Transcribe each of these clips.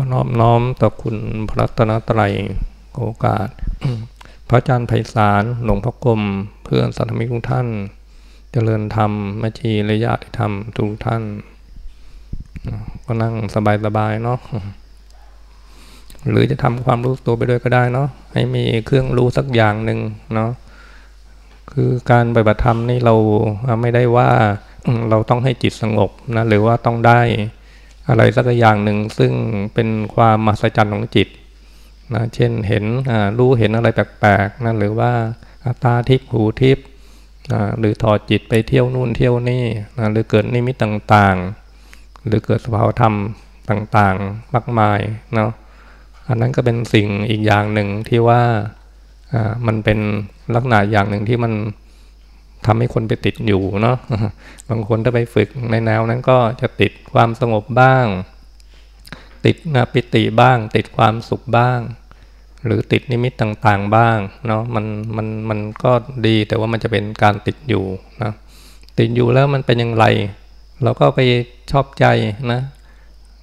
ขอนอบน้อมต่อคุณพระตนตรัยโอกาส พระอาจารย์ไพศาลหลวงพ่อกรมเพื่อนสัตมิกทุกท่าน เจริญธรรมแม่ชีและญาติธรรมทุกท่าน ก็นั่งสบายๆเนาะหรือจะทำความรู้ตัวไปด้วยก็ได้เนาะให้มีเครื่องรู้สักอย่างหนึ่งเนาะคือการปฏิบัติธรรมนี่เราไม่ได้ว่าเราต้องให้จิตสงบนะหรือว่าต้องได้ อะไรสักอย่างหนึ่งซึ่งเป็นความมหัศจรรย์ของจิตนะเช่นเห็นรู้เห็นอะไรแปลกๆนะหรือว่าตาทิพหูทิพนะหรือถอดจิตไปเที่ยวนู่นเที่ยวนี่นะหรือเกิดนิมิตต่างๆ หรือเกิดสภาวธรรมต่างๆ มากมายเนาะอันนั้นก็เป็นสิ่งอีกอย่างหนึ่งที่ว่ามันเป็นลักษณะอย่างหนึ่งที่มัน ทำให้คนไปติดอยู่เนาะบางคนถ้าไปฝึกในแนวนั้นก็จะติดความสงบบ้าง ติดนะปิติบ้าง ติดความสุขบ้าง หรือติดนิมิตต่างๆบ้างเนาะมันมันมันก็ดีแต่ว่ามันจะเป็นการติดอยู่นะติดอยู่แล้วมันเป็นอย่างไร เราก็ไปชอบใจนะ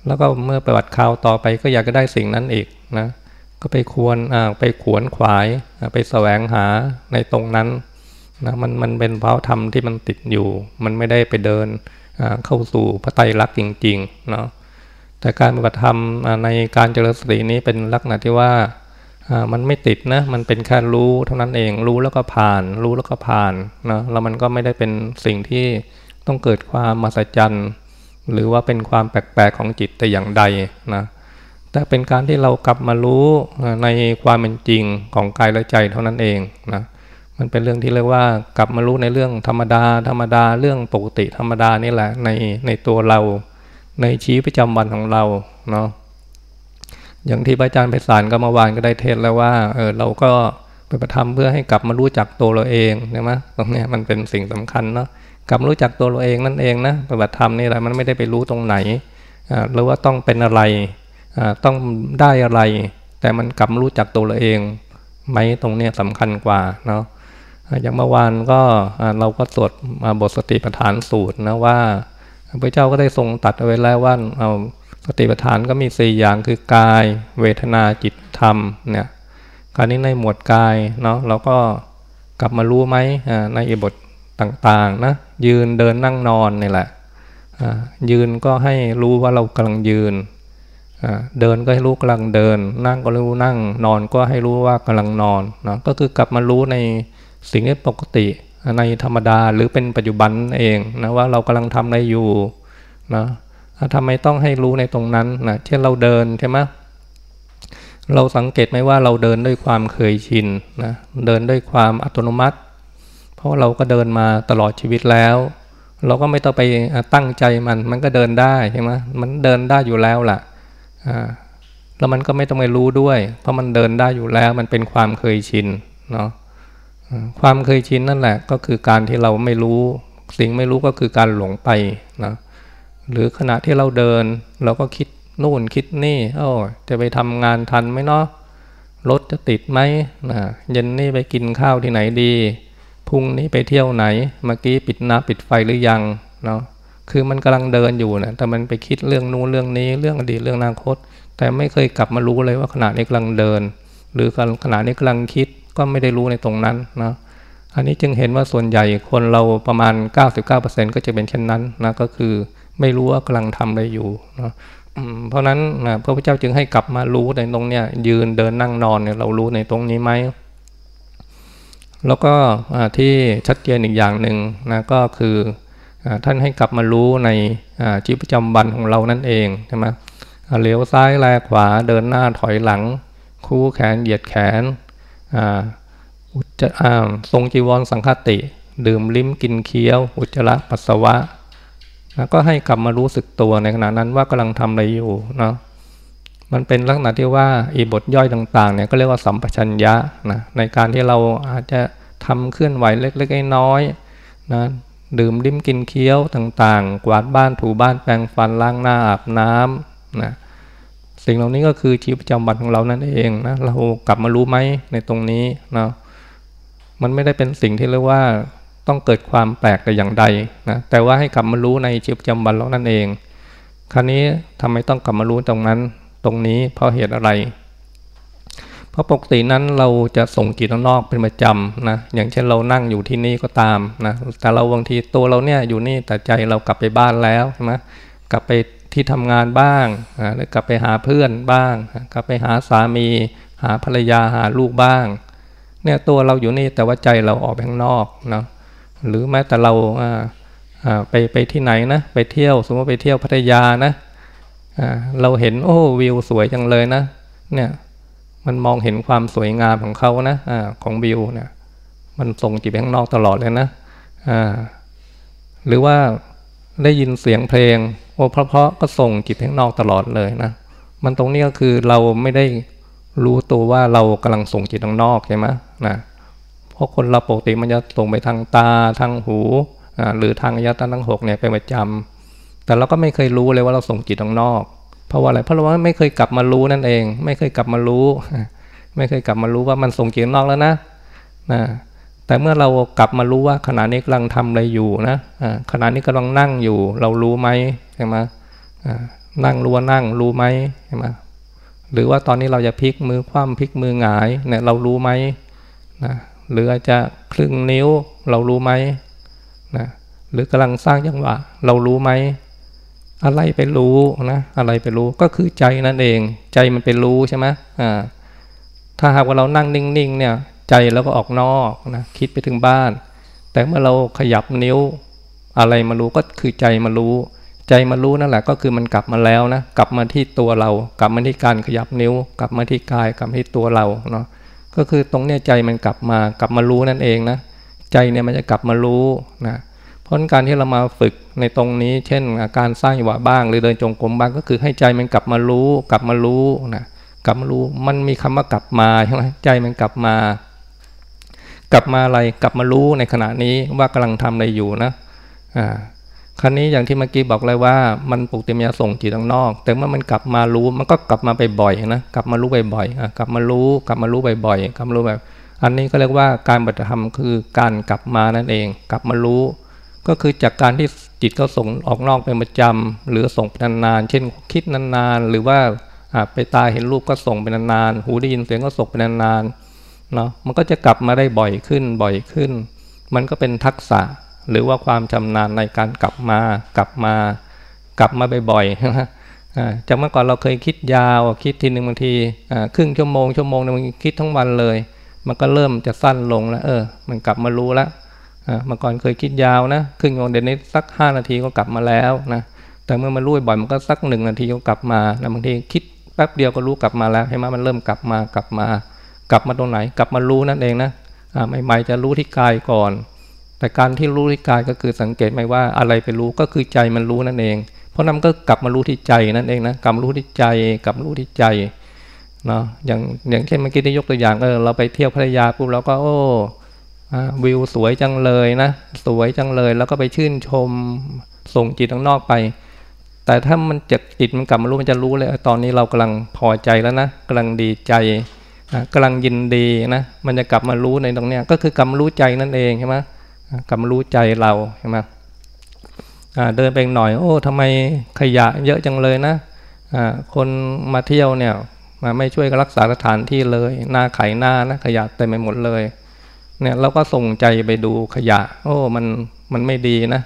แล้วก็เมื่อประวัติข่าวต่อไปก็อยากจะได้สิ่งนั้นอีกนะ ก็ไปควรไปขวนขวายไปแสวงหาในตรงนั้น นะมันมันเป็นเพราะธรรมที่มันติดอยู่ มันไม่ได้ไปเดินเข้าสู่พระไตรลักษณ์จริงๆเนาะแต่การปฏิบัติธรรมในการเจริญสตินี้เป็นลักษณะที่ว่ามันไม่ติดนะมันเป็นแค่รู้เท่านั้นเองรู้แล้วก็ผ่าน รู้แล้วก็ผ่านนะแล้วมันก็ไม่ได้เป็นสิ่งที่ต้องเกิดความมหัศจรรย์หรือว่าเป็นความแปลกๆของจิตแต่อย่างใดนะแต่เป็นการที่เรากลับมารู้ในความเป็นจริงของกายและใจเท่านั้นเองนะ มันเป็นเรื่องที่เรียกว่ากลับมารู้ในเรื่องธรรมดา ธรรมดาเรื่องปกติธรรมดานี่แหละในในตัวเรา ในชีวิตประจำวันของเราเนาะอย่างที่พระอาจารย์ไพศาลก็มาวานก็ได้เทศแล้วว่าเออเราก็ไปประทำเพื่อให้กลับมารู้จักตัวเราเองใช่ไหมตรงนี้มันเป็นสิ่งสำคัญเนาะกลับรู้จักตัวเราเองนั่นเองนะปฏิบัติธรรมนี่แหละมันไม่ได้ไปรู้ตรงไหนหรือว่าต้องเป็นอะไรต้องได้อะไร แต่มันกลับรู้จักตัวเราเองไหมตรงนี้สำคัญกว่าเนาะ อย่างเมื่อวานก็เราก็สวดบทสติปัฏฐานสูตรนะว่าพระเจ้าก็ได้ทรงตัดเอาไว้แล้วว่าเอาสติปัฏฐานก็มีสี่อย่างคือกาย เวทนาจิตธรรมเนี่ยการนี้ในหมวดกายเนาะเราก็กลับมารู้ไหมในอิบทต่างๆนะยืนเดินนั่งนอนนี่แหละยืนก็ให้รู้ว่าเรากำลังยืนเดินก็ให้รู้กำลังเดิน นั่งก็รู้นั่งนอนก็ให้รู้ว่ากำลังนอนเนาะก็คือกลับมารู้ใน สิ่งที่ปกติในธรรมดาหรือเป็นปัจจุบันเองนะว่าเรากำลังทำอะไรอยู่นะทำไมต้องให้รู้ในตรงนั้นนะเช่นเราเดินใช่ไหมเราสังเกตไหมว่าเราเดินด้วยความเคยชินนะเดินด้วยความอัตโนมัติ เพราะเราก็เดินมาตลอดชีวิตแล้ว เราก็ไม่ต้องไปตั้งใจมันมันก็เดินได้ใช่ไหมมันเดินได้อยู่แล้วล่ะแล้วมันก็ไม่ต้องไปรู้ด้วย เพราะมันเดินได้อยู่แล้วมันเป็นความเคยชินเนาะ ความเคยชินนั่นแหละก็คือการที่เราไม่รู้ สิ่งไม่รู้ก็คือการหลงไปนะหรือขณะที่เราเดิน เราก็คิดนู่นคิดนี่โอ้จะไปทำงานทันไหมเนาะรถจะติดไหมนะเย็นนี่ไปกินข้าวที่ไหนดีพรุ่งนี้ไปเที่ยวไหน เมื่อกี้ปิดน้ำปิดไฟหรือยังเนาะคือมันกำลังเดินอยู่นะแต่มันไปคิดเรื่องนู้นเรื่องนี้เรื่องอดีตเรื่องอนาคต แต่ไม่เคยกลับมารู้เลยว่าขณะนี้กำลังเดิน หรือขณะนี้กำลังคิด ก็ไม่ได้รู้ในตรงนั้นนะอันนี้จึงเห็นว่าส่วนใหญ่คนเราประมาณ 99%ก็จะเป็นเช่นนั้นนะก็คือไม่รู้ว่ากำลังทำอะไรอยู่นะเพราะนั้นนะพระพุทธเจ้าจึงให้กลับมารู้ในตรงเนี้ยยืนเดินนั่งนอนเนี่ยเรารู้ในตรงนี้ไหมแล้วก็ที่ชัดเจนอีกอย่างหนึ่งนะก็คือท่านให้กลับมารู้ในชีวิตประจำวันของเรานั่นเองใช่ไหมเลี้ยวซ้ายแลขวาเดินหน้าถอยหลัง คู่แขนเหยียดแขน อุจจะทรงจีวรสังคติ ดื่มลิ้มกินเคี้ยว อุจจาระปัสสาวะแล้วก็ให้กลับมารู้สึกตัวในขณะนั้นว่ากำลังทำอะไรอยู่เนาะมันเป็นลักษณะที่ว่าอีบทย่อยต่างๆเนี่ยก็เรียกว่าสัมปชัญญะนะในการที่เราอาจจะทำเคลื่อนไหวเล็กๆน้อยๆนะดื่มลิ้มกินเคี้ยวต่างๆ กวาดบ้านถูบ้านแปรงฟันล้างหน้าอาบน้ำนะ สิ่งเหล่านี้ก็คือชีวิตประจำวันของเรานั่นเองนะเรากลับมารู้ไหมในตรงนี้นะมันไม่ได้เป็นสิ่งที่เรียกว่าต้องเกิดความแปลกแต่อย่างใดนะแต่ว่าให้กลับมารู้ในชีวิตประจำวันเรานั่นเอง คราวนี้ทำไมต้องกลับมารู้ตรงนั้นตรงนี้เพราะเหตุอะไร เพราะปกตินั้นเราจะส่งจิตนอกเป็นประจำนะอย่างเช่นเรานั่งอยู่ที่นี่ก็ตามนะแต่เราบางทีตัวเราเนี่ยอยู่นี่แต่ใจเรากลับไปบ้านแล้วใช่ไหมกลับไป ที่ทำงานบ้างหรือกลับไปหาเพื่อนบ้าง กลับไปหาสามี หาภรรยาหาลูกบ้าง เนี่ยตัวเราอยู่นี่แต่ว่าใจเราออกไปข้างนอกเนาะหรือแม้แต่เราไปไปที่ไหนนะ ไปเที่ยว สมมติไปเที่ยวพัทยานะเราเห็นโอ้วิวสวยจังเลยนะ เนี่ยมันมองเห็นความสวยงามของเขานะอของวิวเนี่ย มันส่งจิตไปข้างนอกตลอดเลยนะหรือว่า ได้ยินเสียงเพลงโอ้เพราะๆก็ส่งจิตข้างนอกตลอดเลยนะ มันตรงนี้ก็คือเราไม่ได้รู้ตัวว่าเรากำลังส่งจิตข้างนอกใช่ไหมนะเพราะคนเราปกติมันจะส่งไปทางตาทางหูหรือทางยาตาทั้งหกเนี่ยเป็นประจำแต่เราก็ไม่เคยรู้เลยว่าเราส่งจิตข้างนอก เพราะว่าอะไรเพราะเราไม่เคยกลับมารู้นั่นเอง ไม่เคยกลับมารู้ ไม่เคยกลับมารู้ว่ามันส่งจิตข้างนอกแล้วนะนะ แต่เมื่อเรากลับมารู้ว่าขณะนี้กำลังทำอะไรอยู่นะขณะนี้กำลังนั่งอยู่ เรารู้ไหมใช่ไหมนั่งรู้ว่านั่งรู้ไหมใช่ไหมหรือว่าตอนนี้เราจะพลิกมือคว่ำพลิกมือหงายเนี่ยเรารู้ไหมนะหรืออาจจะครึ่งนิ้วเรารู้ไหมนะหรือกำลังสร้างจังหวะเรารู้ไหมอะไรไปรู้นะอะไรไปรู้ก็คือใจนั่นเอง ใจมันเป็นรู้ใช่ไหมอ่าถ้าหากว่าเรานั่งนิ่งๆเนี่ย ใจเราก็ออกนอกนะคิดไปถึงบ้าน แต่เมื่อเราขยับนิ้วอะไรมารู้ก็คือใจมารู้ ใจมารู้นั่นแหละก็คือมันกลับมาแล้วนะกลับมาที่ตัวเรา กลับมาที่การขยับนิ้ว กลับมาที่กายกลับมาที่ตัวเราเนาะก็คือตรงเนี้ยใจมันกลับมากลับมารู้นั่นเองนะใจเนี่ยมันจะกลับมารู้นะเพราะการที่เรามาฝึกในตรงนี้ เช่นการสร้างหวะบ้าง หรือเดินจงกรมบ้างก็คือให้ใจมันกลับมารู้ กลับมารู้นะกลับมารู้มันมีคำว่ากลับมาใช่ไหมใจมันกลับมา กลับมาอะไรกลับมารู้ในขณะนี้ว่ากำลังทำอะไรอยู่นะอ่าครั้นี้อย่างที่เมื่อกี้บอกเลยว่า มันปกติมันจะส่งจิตข้างนอก แต่เมื่อมันกลับมารู้มันก็กลับมาไปบ่อยนะกลับมารู้บ่อยๆกลับมารู้กลับมารู้บ่อยๆกลับมารู้แบบ อันนี้ก็เรียกว่าการปฏิธรรมคือการกลับมานั่นเอง กลับมารู้ ก็คือจากการที่จิตเขาส่งออกนอกเป็นประจำหรือส่งนานๆเช่นคิดนานๆ หรือว่าไปตาเห็นรูปก็ส่งเป็นานๆหูได้ยินเสียงก็ส่งเป็นนานๆ เนาะมันก็จะกลับมาได้บ่อยขึ้นบ่อยขึ้น มันก็เป็นทักษะหรือว่าความชำนาญในการกลับมากลับมากลับมาบ่อยๆนะจากเมื่อก่อนเราเคยคิดยาวคิดทีหนึ่งบางทีครึ่งชั่วโมงชั่วโมงนึงคิดทั้งวันเลย มันก็เริ่มจะสั้นลงแล้วเออ มันกลับมารู้แล้วเมื่อก่อนเคยคิดยาวนะครึ่งชั่วโมงเดี๋ยวนี้สักห้านาทีก็กลับมาแล้วนะแต่เมื่อมารู้บ่อยมันก็สักหนึ่งนาทีก็กลับมาแล้วบางทีคิดแป๊บเดียวก็รู้กลับมาแล้วให้มมันเริ่มกลับมากลับมา กลับมาตรงไหน กลับมารู้นั่นเองนะใหม่ๆจะรู้ที่กายก่อน แต่การที่รู้ที่กายก็คือสังเกตไหมว่าอะไรไปรู้ก็คือใจมันรู้นั่นเอง เพราะนั้นก็กลับมารู้ที่ใจนั่นเองนะกลับรู้ที่ใจกลับรู้ที่ใจเนาะอย่างอย่างเช่นเมื่อกี้ที่ยกตัวอย่างเออเราไปเที่ยวพัทยาปุ๊บเราก็โอ้วิวสวยจังเลยนะ สวยจังเลยแล้วก็ไปชื่นชมส่งจิตข้างนอกไป แต่ถ้ามันจะจิตมันกลับมารู้มันจะรู้เลย ตอนนี้เรากำลังพอใจแล้วนะกำลังดีใจ กำลังยินดีนะมันจะกลับมารู้ในตรงเนี้ยก็คือกลับมรู้ใจนั่นเองใช่ไหมกลับมรู้ใจเราใช่ไหมเดินไปหน่อย โอ้ทำไมขยะเยอะจังเลยนะคนมาเที่ยวเนี่ยมาไม่ช่วยรักษาสถานที่เลย หน้าไขหน้านะขยะเต็มไปหมดเลยเนี่ยเราก็ส่งใจไปดูขยะ โอ้มันมันไม่ดีนะ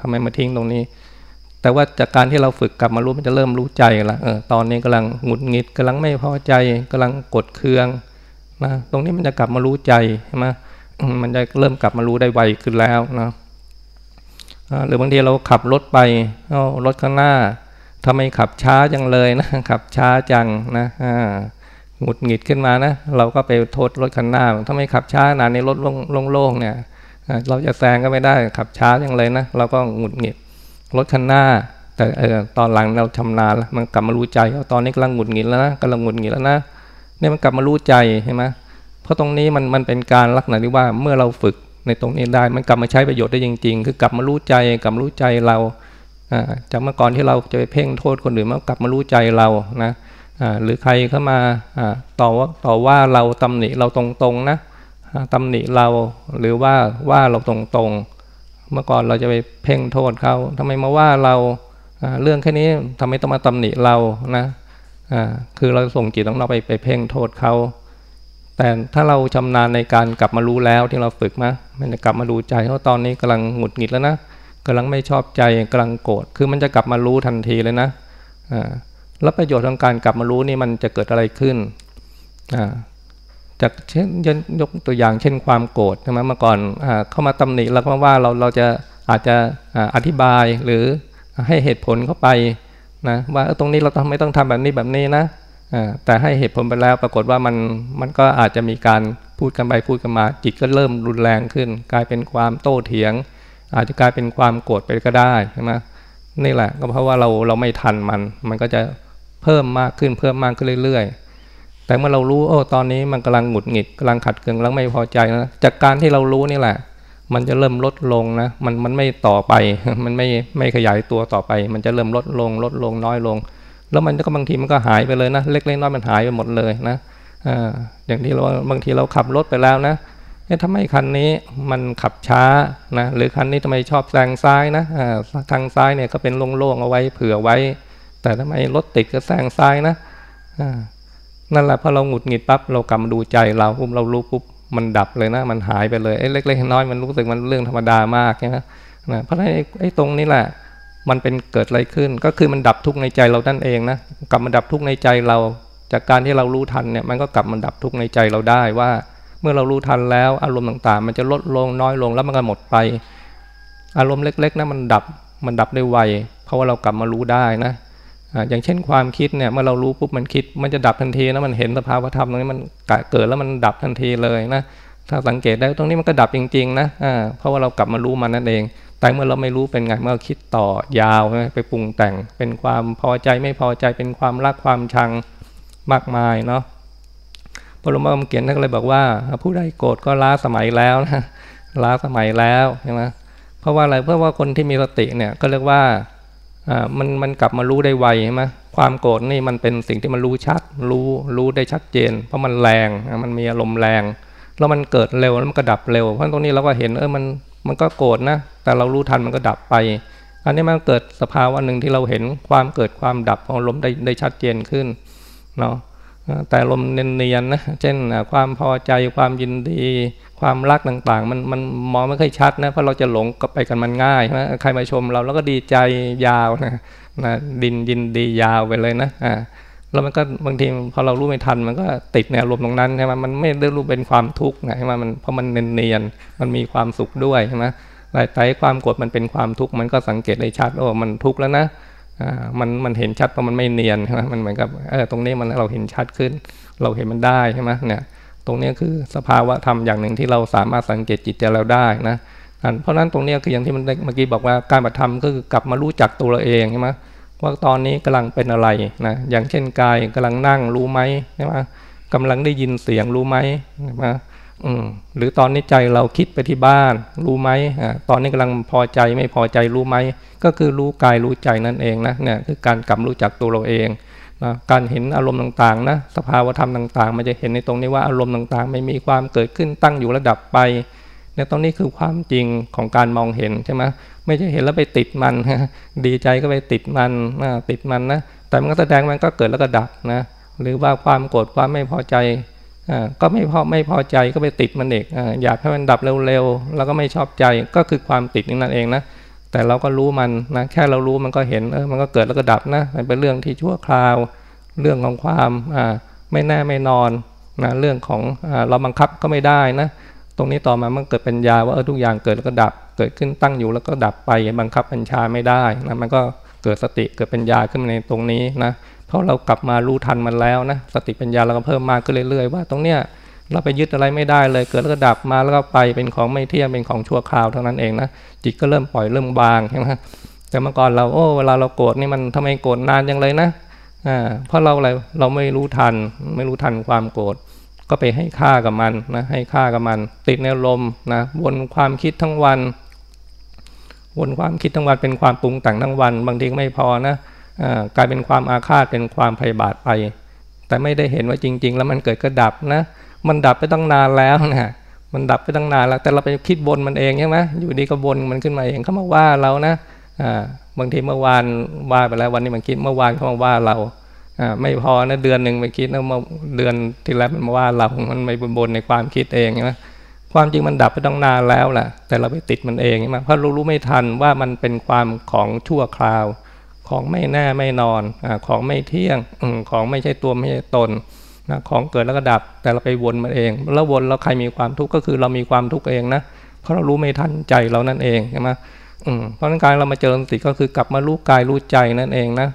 ทำไมมาทิ้งตรงนี้ แต่ว่าจากการที่เราฝึกกลับมารู้มันจะเริ่มรู้ใจละเออตอนนี้กำลังหงุดหงิดกำลังไม่พอใจกำลังกดเคืองนะตรงนี้มันจะกลับมารู้ใจใช่ไหมมันจะเริ่มกลับมารู้ได้ไวขึ้นแล้วนะหรือบางทีเราขับรถไปรถข้างหน้าทำไมขับช้าจังเลยนะขับช้าจังนะหงุดหงิดขึ้นมานะเราก็ไปโทษรถคันหน้าถ้าไม่ขับช้านานในรถโล่งๆเนี่ยเราจะแซงก็ไม่ได้ขับช้าจังเลยนะเราก็หงุดหงิด รถคันหน้า แต่ตอนหลังเราชำนาญแล้วมันกลับมารู้ใจว่าตอนนี้กำลังหงุดหงิดแล้วนะกำลังหงุดหงิดแล้วนะเนี่ยมันกลับมารู้ใจใช่ไหมเพราะตรงนี้มันมันเป็นการลักษณะที่ว่าเมื่อเราฝึกในตรงนี้ได้ มันกลับมาใช้ประโยชน์ได้จริง ๆ คือกลับมารู้ใจกลับมารู้ใจเราจากเมื่อก่อนที่เราจะไปเพ่งโทษคนอื่นมันกลับมารู้ใจเรานะหรือใครเข้ามาต่อว่าต่อว่าเราตำหนิเราตรงๆนะตำหนิเราหรือว่าว่าเราตรงๆ เมื่อก่อนเราจะไปเพ่งโทษเขาทำไมมาว่าเราเรื่องแค่นี้ทำไมต้องมาตำหนิเรานะคือเราส่งจิตของเราไปไปเพ่งโทษเขาแต่ถ้าเราชำนาญในการกลับมารู้แล้วที่เราฝึกมามันจะกลับมาดูใจเขาตอนนี้กำลังหงุดหงิดแล้วนะกำลังไม่ชอบใจกำลังโกรธคือมันจะกลับมารู้ทันทีเลยนะแล้วประโยชน์ของการกลับมารู้นี่มันจะเกิดอะไรขึ้น จากเช่นยกตัวอย่างเช่นความโกรธใช่ไหมเมื่อก่อนเข้ามาตำหนิแล้วก็ว่าเราเราจะอาจจะอธิบายหรือให้เหตุผลเข้าไปนะว่าตรงนี้เราทำไม่ต้องทำแบบนี้แบบนี้นะแต่ให้เหตุผลไปแล้วปรากฏว่ามันมันก็อาจจะมีการพูดกันไปพูดกันมา จิตก็เริ่มรุนแรงขึ้น กลายเป็นความโต้เถียง อาจจะกลายเป็นความโกรธไปก็ได้ใช่ไหมนี่แหละก็เพราะว่าเราเราไม่ทันมัน มันก็จะเพิ่มมากขึ้นเพิ่มมากขึ้นเรื่อยๆ แต่เมื่อเรารู้โอ้ตอนนี้มันกำลังหงุดหงิดกำลังขัดเคืองกำลังไม่พอใจนะจากการที่เรารู้นี่แหละ มันจะเริ่มลดลงนะมันมันไม่ต่อไป มันไม่ไม่ขยายตัวต่อไป มันจะเริ่มลดลงลดลงน้อยลง แล้วมันก็บางทีมันก็หายไปเลยนะเล็กๆน้อยมันหายไปหมดเลยนะอ่าอย่างที่เราบางทีเราขับรถไปแล้วนะเอ๊ะทำไมคันนี้มันขับช้านะหรือคันนี้ทำไมชอบแซงซ้ายนะอ่าทางซ้ายเนี่ยก็เป็นโล่งๆเอาไว้เผื่อไว้ แต่ทำไมรถติดก็แซงซ้ายนะอ่า นั่นแหละพอเราหงุดหงิดปั๊บเรากำมาดูใจเราปุ๊บเรารู้ปุ๊บมันดับเลยนะ มันหายไปเลยไอ้เล็กๆน้อยมันรู้สึกมันเรื่องธรรมดามากนะนะเพราะไอ้นไอ้ตรงนี้แหละ มันเป็นเกิดอะไรขึ้น ก็คือมันดับทุกข์ในใจเรานั่นเองนะกลับมาดับทุกข์ในใจเรา จากการที่เรารู้ทันเนี่ยมันก็กลับมาดับทุกข์ในใจเราได้ว่า เมื่อเรารู้ทันแล้ว อารมณ์ต่างๆ มันจะลดลงน้อยลงแล้วมันก็หมดไป อารมณ์เล็กๆนะมันดับมันดับได้ไวเพราะว่าเรากลับมารู้ได้นะ อย่างเช่นความคิดเนี่ยเมื่อเรารู้ปุ๊บมันคิด มันจะดับทันทีนะมันเห็นสภาวธรรมตรงนี้มันเกิดแล้วมันดับทันทีเลยนะถ้าสังเกตได้ตรงนี้มันก็ดับจริงๆนะเพราะว่าเรากลับมารู้มันนั่นเอง แต่เมื่อเราไม่รู้เป็นไงเมื่อคิดต่อยาวไปปรุงแต่งเป็นความพอใจไม่พอใจเป็นความรักความชังมากมายเนาะพระหลวงเขียนท่านเลยบอกว่า ผู้ใดโกรธก็ล้าสมัยแล้วนะล้าสมัยแล้วใช่ไหมเพราะว่าอะไรเพราะว่าคนที่มีสติเนี่ยก็เรียกว่า มันมันกลับมารู้ได้ไวใช่ไหมความโกรธนี่มันเป็นสิ่งที่มันรู้ชัด รู้รู้ได้ชัดเจน เพราะมันแรงมันมีอารมณ์แรง แล้วมันเกิดเร็วแล้วมันก็ดับเร็ว เพราะตรงนี้เราก็เห็นเออมันมันก็โกรธนะ แต่เรารู้ทันมันก็ดับไป อันนี้มันเกิดสภาวะหนึ่งที่เราเห็นความเกิดความดับของลมได้ได้ชัดเจนขึ้นเนาะ แต่ลมเนียนๆนะ เช่นความพอใจความยินดี ความรักต่างๆ มันมันมองไม่ค่อยชัดนะเพราะเราจะหลงก็ไปกันมันง่ายนะใครมาชมเราแล้วก็ดีใจยาวนะนะดินยินดียาวไปเลยนะอ่าแล้วมันก็บางทีพอเรารู้ไม่ทันมันก็ติดในอารมณ์ตรงนั้นใช่ไหมมันไม่ได้รู้เป็นความทุกข์นะใช่ไหมมันเพราะมันเนียนๆมันมีความสุขด้วยใช่ไหมแต่ใจความโกรธมันเป็นความทุกข์มันก็สังเกตได้ชัดโอ้มันทุกข์แล้วนะ มันมันเห็นชัดเพราะมันไม่เนียนใช่ไหมมันเหมือนกับเออตรงนี้มันเราเห็นชัดขึ้น เราเห็นมันได้ใช่ไหมเนี่ยตรงนี้คือสภาวะธรรมอย่างหนึ่งที่เราสามารถสังเกตจิตใจเราได้นะเพราะนั้นตรงนี้คืออย่างที่มันเมื่อกี้บอกว่าการปฏิธรรมก็คือกลับมารู้จักตัวเราเองใช่ไหมว่าตอนนี้กำลังเป็นอะไรนะอย่างเช่นกายกำลังนั่งรู้ไหมใช่ไหมกำลังได้ยินเสียงรู้ไหมใช่ไหม อืมหรือตอนนี้ใจเราคิดไปที่บ้าน รู้ไหมอ่าตอนนี้กำลังพอใจไม่พอใจรู้ไหม ก็คือรู้กายรู้ใจนั่นเองนะเนี่ยคือการกลับรู้จักตัวเราเองนะการเห็นอารมณ์ต่างๆนะสภาวธรรมต่างๆ มันจะเห็นในตรงนี้ว่าอารมณ์ต่างๆ ไม่มีความเกิดขึ้นตั้งอยู่ระดับไปเนี่ยตรงนี้คือความจริงของการมองเห็นใช่ไหมไม่ใช่เห็นแล้วไปติดมัน ดีใจก็ไปติดมันติดมันนะแต่มันก็แสดงมันก็เกิดแล้วก็ดับนะหรือว่าความโกรธความไม่พอใจ ก็ไม่พอไม่พอใจก็ไปติดมันเองอยากให้มันดับเร็วๆแล้วก็ไม่ชอบใจก็คือความติดนั่นเองนะแต่เราก็รู้มันนะแค่เรารู้มันก็เห็นเออมันก็เกิดแล้วก็ดับนะมันเป็นเรื่องที่ชั่วคราว เรื่องของความไม่แน่ไม่นอนนะเรื่องของเราบังคับก็ไม่ได้นะตรงนี้ต่อมามันเกิดปัญญาว่าเออทุกอย่างเกิดแล้วก็ดับ เกิดขึ้นตั้งอยู่แล้วก็ดับไปบังคับบัญชาไม่ได้นะมันก็เกิดสติเกิดปัญญาขึ้นในตรงนี้นะ พราะเรากลับมารู้ทันมันแล้วนะสติปัญญาเราก็เพิ่มมากขึ้นเรื่อยๆ ว่าตรงเนี้ยเราไปยึดอะไรไม่ได้เลยเกิดแล้วก็ดับมาแล้วก็ไปเป็นของไม่เที่ยงเป็นของชั่วคราวเท่านั้นเองนะจิตก็เริ่มปล่อยเริ่มบางใช่ไหมแต่เมื่อก่อนเราโอ้เวลาเราโกรธนี่มันทำไมโกรธนานยังเลยนะอ่าเพราะเราอะไรเราไม่รู้ทัน ไม่รู้ทันความโกรธก็ไปให้ค่ากับมันนะให้ค่ากับมัน ติดในลมนะวนความคิดทั้งวัน วนความคิดทั้งวันเป็นความปรุงแต่งทั้งวัน บางทีไม่พอนะ กลายเป็นความอาฆาตเป็นความพยาบาทไป แต่ไม่ได้เห็นว่าจริง ๆ แล้วมันเกิดก็ดับนะ มันดับไปตั้งนานแล้วนะมันดับไปตั้งนานแล้ว แต่เราไปคิดบนมันเองใช่ไหมอยู่ดีก็บนมันขึ้นมาเองเขามาว่าเรานะบางทีเมื่อวานว่าไปแล้ววันนี้มันคิดเมื่อวานเขามาว่าเราไม่พอนะเดือนหนึ่งไปคิดแล้วมาเดือนที่แล้วมันมาว่าเรา มันไม่บนในความคิดเองใช่ไหมความจริงมันดับไปตั้งนานแล้วแหละแต่เราไปติดมันเองใช่ไหมเพราะรู้รู้ไม่ทันว่ามันเป็นความของชั่วคราว ของไม่แน่ไม่นอนอของไม่เที่ยงอของไม่ใช่ตัวไม่ใช่ตนนะของเกิดแล้วก็ดับแต่เราไปวนมันเอง แล้ววนแล้วใครมีความทุกข์ก็คือเรามีความทุกข์เองนะเพราะเรารู้ไม่ทันใจเรานั่นเองใช่ไหมเพราะนั้นการเรามาเจริญสติก็คือกลับมารู้กายรู้ใจนั่นเองนะ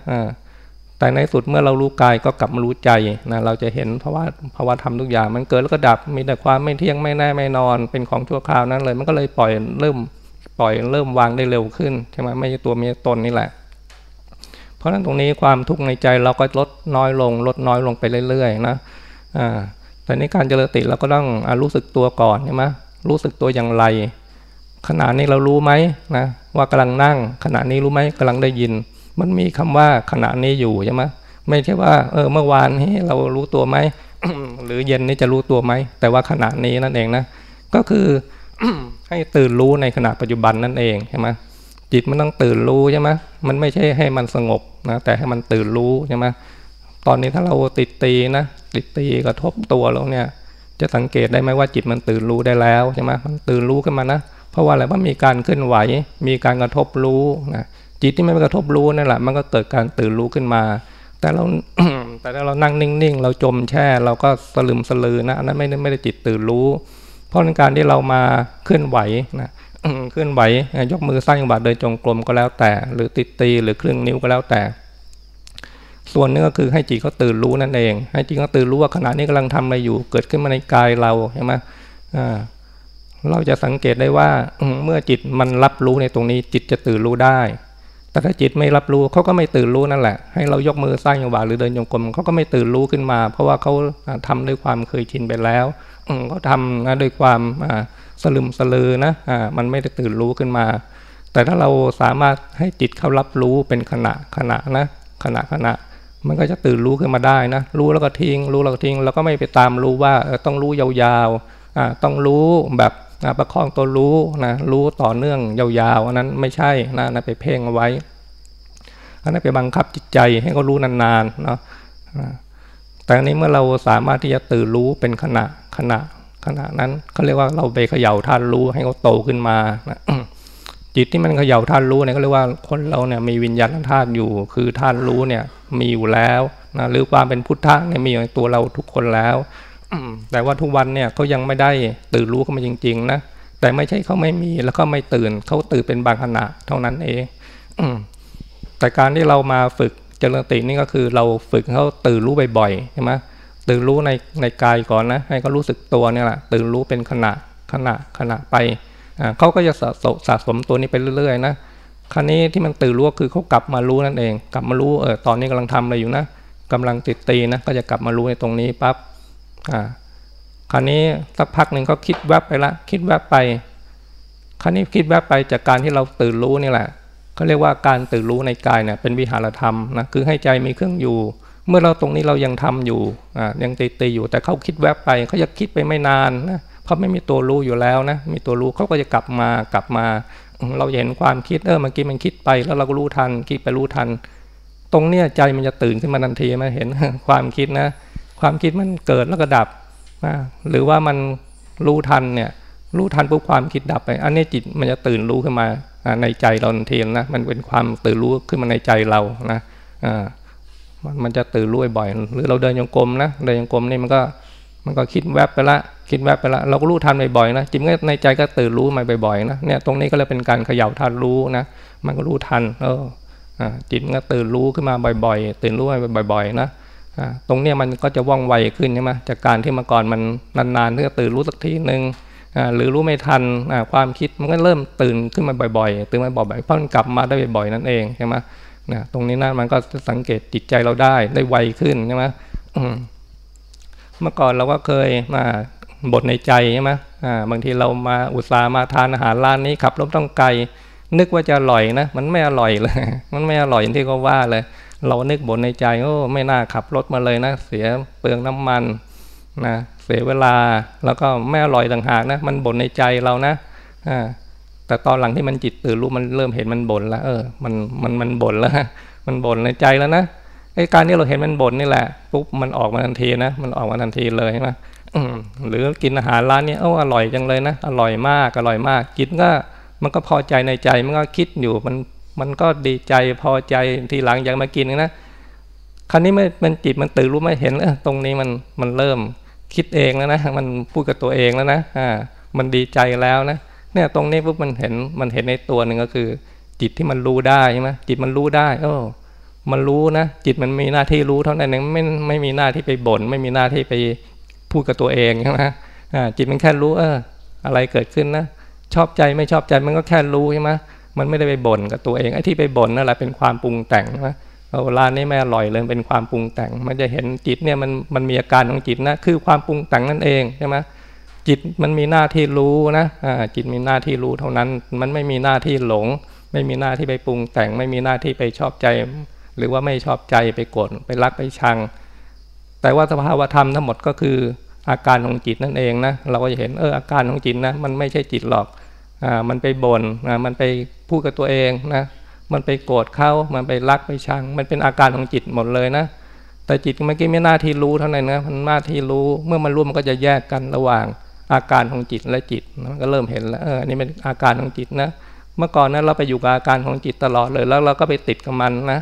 แต่ในสุดเมื่อเรารู้กายก็กลับมารู้ใจนะเราจะเห็นเพราะว่าภาวะธรรมทุกอย่างมันเกิดแล้วก็ดับมีแต่ความไม่เที่ยงไม่แน่ไม่นอน เป็นของชั่วคราวนั้นเลย มันก็เลยปล่อยเริ่มปล่อยเริ่มวางได้เร็วขึ้นใช่ไหมไม่ใช่ตัวมีตนนี่แหละ เพราะฉะนั้นตรงนี้ความทุกข์ในใจเราก็ลดน้อยลง ลดน้อยลงไปเรื่อยๆนะอ่าแต่ในการเจริญติเราก็ต้องอรู้สึกตัวก่อนใช่ไหมรู้สึกตัวอย่างไร ขณะนี้เรารู้ไหมนะว่ากำลังนั่ง ขณะนี้รู้ไหมกำลังได้ยิน มันมีคำว่าขณะนี้อยู่ใช่ไหมไม่ใช่ว่าเออเมื่อวานนี้เรารู้ตัวไหมหรือเย็นนี้จะรู้ตัวไหมแต่ว่าขณะนี้นั่นเองนะก็คือให้ตื่นรู้ในขณะปัจจุบันนั่นเองใช่ไหม จิตมันต้องตื่นรู้ใช่ไหมมันไม่ใช่ให้มันสงบนะแต่ให้มันตื่นรู้ใช่ไหมตอนนี้ถ้าเราติดตีนะติดตีกระทบตัวแล้วเนี่ย จะสังเกตได้ไหมว่าจิตมันตื่นรู้ได้แล้วใช่ไหมมันตื่นรู้ขึ้นมานะเพราะว่าอะไรว่ามีการเคลื่อนไหว มีการกระทบรู้นะจิตที่ไม่กระทบรู้นั่นแหละมันก็เกิดการตื่นรู้ขึ้นมา แต่เราแต่ถ้าเรานั่งนิ่งๆ เราจมแช่ เราก็สลืมสลือนะอันนั้นไม่ได้ไม่ได้จิตตื่นรู้ เพราะในการที่เรามาเคลื่อนไหวนะ เคลื่อนไหวยกมือสร้างบาดเดินจงกรมก็แล้วแต่ หรือติดตีหรือครึ่งนิ้วก็แล้วแต่ ส่วนนึงก็คือให้จิตเขาตื่นรู้นั่นเอง ให้จิตเขาตื่นรู้ว่าขณะนี้กำลังทำอะไรอยู่ เกิดขึ้นมาในกายเราใช่ไหมเราจะสังเกตได้ว่าเมื่อจิตมันรับรู้ในตรงนี้จิตจะตื่นรู้ได้ แต่ถ้าจิตไม่รับรู้เขาก็ไม่ตื่นรู้นั่นแหละ ให้เรายกมือสร้างจังหวะหรือเดินโยกลมเขาก็ไม่ตื่นรู้ขึ้นมา เพราะว่าเขาทำด้วยความเคยชินไปแล้วเขาทำด้วยความ สลึมสลือนะอ่ามันไม่ได้ตื่นรู้ขึ้นมา แต่ถ้าเราสามารถให้จิตเขารับรู้เป็นขณะขณะนะขณะขณะ มันก็จะตื่นรู้ขึ้นมาได้นะ รู้แล้วก็ทิ้ง รู้แล้วก็ทิ้งแล้วก็ไม่ไปตามรู้ว่าต้องรู้ยาวๆอ่าต้องรู้แบบประคองตัวรู้นะรู้ต่อเนื่องยาวๆอันนั้นไม่ใช่นะนะไปเพ่งเอาไว้อันนั้นไปบังคับจิตใจให้เขารู้นานๆเนาะแต่อันนี้เมื่อเราสามารถที่จะตื่นรู้เป็นขณะขณะ ขณะนั้นเขาเรียกว่าเราไปเขย่าท่านรู้ให้เขาโตขึ้นมานะจิตที่มันเขย่าท่านรู้เนี่ยก็เรียกว่าคนเราเนี่ยมีวิญญาณธาตุอยู่ คือท่านรู้เนี่ยมีอยู่แล้วนะหรือความเป็นพุทธะเนี่ยมีอยู่ในตัวเราทุกคนแล้วแต่ว่าทุกวันเนี่ยเขายังไม่ได้ตื่นรู้เข้ามาจริง ๆ นะแต่ไม่ใช่เขาไม่มีแล้วก็ไม่ตื่นเขาตื่นเป็นบางขณะเท่านั้นเองแต่การที่เรามาฝึกเจริญตินี่ก็คือเราฝึกเขาตื่นรู้บ่อยๆใช่ไหม ตื่นรู้ในในกายก่อนนะ ให้เขารู้สึกตัวเนี่ยแหละตื่นรู้เป็นขณะขณะขณะไปเขาก็จะสะสมสะสมตัวนี้ไปเรื่อยๆนะครั้นี้ที่มันตื่นรู้คือเขากลับมารู้นั่นเอง กลับมารู้เออตอนนี้กำลังทำอะไรอยู่นะกำลังติดตีนะก็จะกลับมารู้ในตรงนี้ปั๊บอ่าคราวนี้สักพักหนึ่งก็คิดแวบไปละคิดแวบไปคราวนี้คิดแวบไปจากการที่เราตื่นรู้นี่แหละเขาเรียกว่าการตื่นรู้ในกายเนี่ยเป็นวิหารธรรมนะคือให้ใจมีเครื่องอยู่ เมื่อเราตรงนี้เรายังทำอยู่อ่ายังตีตีอยู่ แต่เขาคิดแวบไปเขาจะคิดไปไม่นานนะเพราะไม่มีตัวรู้อยู่แล้วนะมีตัวรู้เขาก็จะกลับมากลับมา เราเห็นความคิดเออเมื่อกี้มันคิดไป แล้วเราก็รู้ทัน คิดไปรู้ทัน ตรงเนี้ยใจมันจะตื่นขึ้นมาทันทีมาเห็นความคิดนะ ความคิดมันเกิดแล้วก็ดับหรือว่ามันรู้ทันเนี่ยรู้ทันปุ๊บความคิดดับไป อันนี้จิตมันจะตื่นรู้ขึ้นมาในใจเราทันทีนะมันเป็นความตื่นรู้ขึ้นมาในใจเรานะอ่า มันจะตื่นรู้บ่อย หรือเราเดินยังกลมนะเดินยังกลมนี่มันก็มันก็คิดแวบไปละคิดแวบไปละ เราก็รู้ทันบ่อยๆนะจิตก็ในใจก็ตื่นรู้มาบ่อยๆนะเนี่ยตรงนี้ก็เลยเป็นการเขย่าทันรู้นะมันก็รู้ทัน เออจิตก็ตื่นรู้ขึ้นมาบ่อยๆ ตื่นรู้มาบ่อย ๆ นะตรงเนี้ยมันก็จะว่องไวขึ้นใช่ไหมจากการที่เมื่อก่อนมันนานๆที่จะตื่นรู้สักทีหนึ่งหรือรู้ไม่ทันความคิดมันก็เริ่มตื่นขึ้นมาบ่อยๆ ตื่นมาบ่อยๆเพราะมันกลับมาได้บ่อยๆนั่นเองใช่ไหม นะตรงนี้นั่นมันก็สังเกตจิตใจเราได้ได้ไวขึ้นใช่ไหมเมื่อก่อนเราก็เคยมาบทในใจใช่ไหมบางทีเรามาอุตส่าห์มาทานอาหารร้านนี้ขับรถต้องไกล นึกว่าจะอร่อยนะ มันไม่อร่อยเลย มันไม่อร่อยอย่างที่เขาว่าเลย เรานึกบนในใจโอ้ไม่น่าขับรถมาเลยนะ เสียเปลืองน้ำมันนะเสียเวลาแล้วก็ไม่อร่อยต่างหากนะ มันบ่นในใจเรานะอ่า แต่ตอนหลังที่มันจิตตื่นรู้มันเริ่มเห็นมันบ่นแล้ว เออ มันมันมันบ่นแล้วมันบ่นในใจแล้วนะไอ้การที่เราเห็นมันบ่นนี่แหละปุ๊บมันออกมาทันทีนะมันออกมาทันทีเลยใช่ไหมหรือกินอาหารร้านนี้เอออร่อยจังเลยนะอร่อยมากอร่อยมากกินก็มันก็พอใจในใจมันก็คิดอยู่มันมันก็ดีใจพอใจทีหลังอยากมากินนะคราวนี้มันมันจิตมันตื่นรู้ไม่เห็นเออตรงนี้มันมันเริ่มคิดเองแล้วนะมันพูดกับตัวเองแล้วนะอ่ามันดีใจแล้วนะ เนี่ยตรงนี้ปุ๊บมันเห็นมันเห็นในตัวหนึ่งก็คือ จิตที่มันรู้ได้ใช่ไหมจิตมันรู้ได้เออมันรู้นะ จิตมันมีหน้าที่รู้เท่านั้นเองไม่ไม่มีหน้าที่ไปบ่นไม่มีหน้าที่ไปพูดกับตัวเองใช่ไหมอ่าจิตมันแค่รู้เออ อะไรเกิดขึ้นนะชอบใจไม่ชอบใจมันก็แค่รู้ใช่ไหมมันไม่ได้ไปบ่นกับตัวเองไอ้ที่ไปบ่นนั่นแหละเป็นความปรุงแต่งนะเอาร้านนี้ไม่อร่อยเลยเป็นความปรุงแต่ง มันจะเห็นจิตเนี่ยมันมันมีอาการของจิตนะคือความปรุงแต่งนั่นเองใช่ไหม จิตมันมีหน้าที่รู้นะอ่าจิตมีหน้าที่รู้เท่านั้น มันไม่มีหน้าที่หลง ไม่มีหน้าที่ไปปรุงแต่ง ไม่มีหน้าที่ไปชอบใจ หรือว่าไม่ชอบใจไปโกรธไปรักไปชัง แต่ว่าสภาวธรรมทั้งหมดก็คืออาการของจิตนั่นเองนะเราก็จะเห็นเอออาการของจิตนะมันไม่ใช่จิตหรอกอ่ามันไปบน่นอ่ามันไปพูดกับตัวเองนะมันไปโกรธเขามันไปรักไปชัง มันเป็นอาการของจิตหมดเลยนะแต่จิตเมื่อกี้ไม่หน้าที่รู้เท่านั้นนะมันหน้าที่รู้เมื่อมันรู้มันก็จะแยกกันระหว่าง อาการของจิตและจิตมันก็เริ่มเห็นแล้วเออนี่เป็นอาการของจิตนะเมื่อก่อนนั้นเราไปอยู่กับอาการของจิตตลอดเลยแล้วเราก็ไปติดกับมันนะ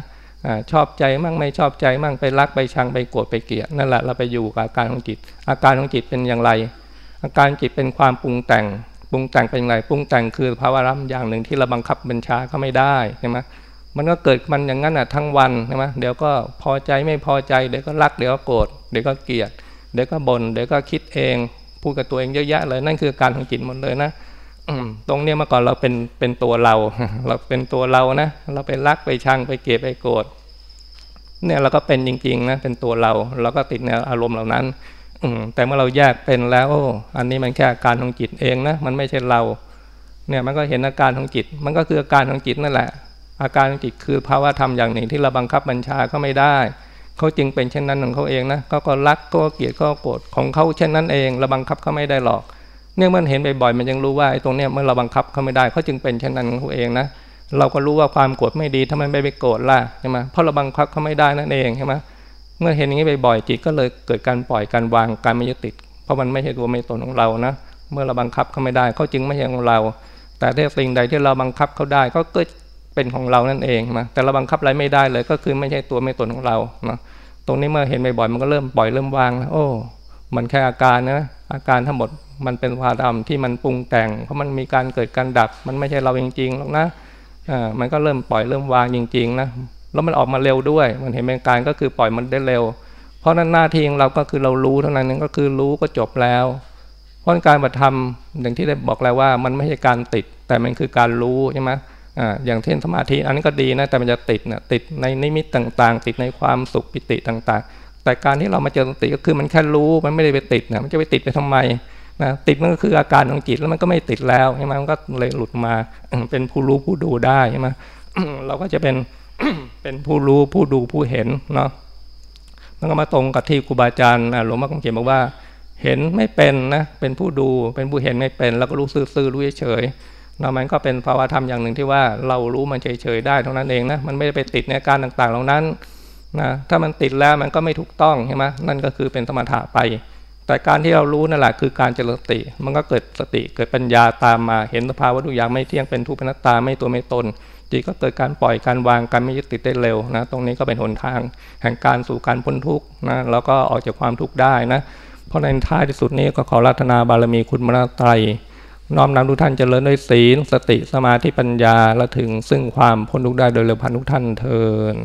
ชอบใจมั่งไม่ชอบใจมั่งไปรักไปชังไปโกรธไปเกลียดนั่นแหละเราไปอยู่กับอาการของจิต อาการของจิตเป็นอย่างไร อาการจิตเป็นความปรุงแต่งปรุงแต่งเป็นอย่างไรปรุงแต่งคือภาวะรำอย่างหนึ่งที่เราบังคับบัญชาก็ไม่ได้ใช่ไหมมันก็เกิดมันอย่างนั้นอะทั้งวันใช่ไหมเดี๋ยวก็พอใจไม่พอใจเดี๋ยวก็รักเดี๋ยวก็โกรธเดี๋ยวก็เกลียดเดี๋ยวก็บน่นเดี๋ยวก็คิดเอง พูดกับตัวเองเยอะแยะเลยนั่นคือการของจิตหมดเลยนะตรงเนี้ยเมื่อก่อนเราเป็นเป็นตัวเรา เราเป็นตัวเรานะเราไปรักไปชังไปเกลียดไปโกรธเนี่ยเราก็เป็นจริงๆนะเป็นตัวเราเราก็ติดในอารมณ์เหล่านั้น อืแต่เมื่อเราแยกเป็นแล้วอันนี้มันแค่อาการของจิตเองนะมันไม่ใช่เรา เนี่ยมันก็เห็นอาการของจิต มันก็คืออาการของจิตนั่นแหละ อาการของจิตคือภาวะธรรมอย่างหนึ่งที่เราบังคับบัญชาเขาไม่ได้ เขาจึงเป็นเช่นนั้นของเขาเองนะเขาก็รักก็เกลียดก็โกรธของเขาเช่นนั้นเองเราบังคับเขาไม่ได้หรอก เนี่ยมันเห็นบ่อยๆมันยังรู้ว่าไอ้ตรงเนี้ยเมื่อเราบังคับเขาไม่ได้เขาจึงเป็นเช่นนั้นของเขาเองนะเราก็รู้ว่าความโกรธไม่ดีถ้ามันไม่ไปโกรธล่ะใช่ไหมเพราะเราบังคับเขาไม่ได้นั่นเองใช่ไหมเมื่อเห็นอย่างนี้บ่อยๆจิตก็เลยเกิดการปล่อยการวางการไม่ยึดติด เพราะมันไม่ใช่ตัวไม่ตนของเรานะ เมื่อเราบังคับเขาไม่ได้เขาจึงไม่ใช่ของเรา แต่ถ้าสิ่งใดที่เราบังคับเขาได้ก็เกิด เป็นของเรานั่นเองมาแต่เราบังคับอะไรไม่ได้เลย ก็คือไม่ใช่ตัวไม่ตนของเราเนาะตรงนี้เมื่อเห็นบ่อยๆมันก็เริ่มปล่อยเริ่มวางแล้วโอ้ มันแค่อาการนะอาการทั้งหมดมันเป็นวาดรมที่มันปรุงแต่ง เพราะมันมีการเกิดการดับ มันไม่ใช่เราจริงๆหรอกนะอ่ามันก็เริ่มปล่อยเริ่มวางจริง ๆ นะแล้วมันออกมาเร็วด้วย มันเห็นเป็นการก็คือปล่อยมันได้เร็ว เพราะนั้นหน้าที่ของเราก็คือเรารู้เท่านั้นก็คือรู้ก็จบแล้วเพราะการปฏิธรรมอย่างที่ได้บอกแล้วว่า มันไม่ใช่การติด แต่มันคือการรู้ใช่ไหม อย่างเช่นสมาธิอันนี้ก็ดีนะแต่มันจะติดนะติดในนิมิตต่างๆ ติดในความสุขปิติต่างๆ แต่การที่เรามาเจอสติก็คือมันแค่รู้มันไม่ได้ไปติดนะมันจะไปติดไปทำไมนะติดมันก็คืออาการของจิตแล้วมันก็ไม่ติดแล้วใช่ไหมมันก็เลยหลุดมาเป็นผู้รู้ผู้ดูได้ใช่ไหมเราก็จะเป็นเป็นผู้รู้ผู้ดูผู้เห็นเนาะมันก็มาตรงกับที่ครูบาอาจารย์หลวงพ่อคงเขียนบอกว่า เห็นไม่เป็นนะเป็นผู้ดูเป็นผู้เห็นไม่เป็น แล้วก็รู้ซื่อๆรู้เฉย นาะมันก็เป็นภาวะธรรมอย่างหนึ่งที่ว่าเรารู้มันเฉยๆได้เท่านั้นเองนะมันไม่ได้ไปติดในการต่างๆ เหล่านั้นนะถ้ามันติดแล้วมันก็ไม่ถูกต้องใช่ไหมนั่นก็คือเป็นสมถะไป แต่การที่เรารู้นั่นแหละคือการเจริญสติ มันก็เกิดสติเกิดปัญญาตามมาเห็นสภาวะทุกอย่างไม่เที่ยงเป็นทุกข์เป็นนัตตาไม่ตัวไม่ตนจิตก็เกิดการปล่อยการวางการไม่ยึดติดได้เร็วนะตรงนี้ก็เป็นหนทางแห่งการสู่การพ้นทุกข์นะแล้วก็ออกจากความทุกข์ได้นะเพราะในท้ายที่สุดนี้ก็ขอรัตนาบารมีคุณมรตไตร น้อมนำทุกท่านเจริญด้วยศีลสติสมาธิปัญญาและถึงซึ่งความพ้นทุกข์ได้โดยเร็วพันทุกท่านเทิน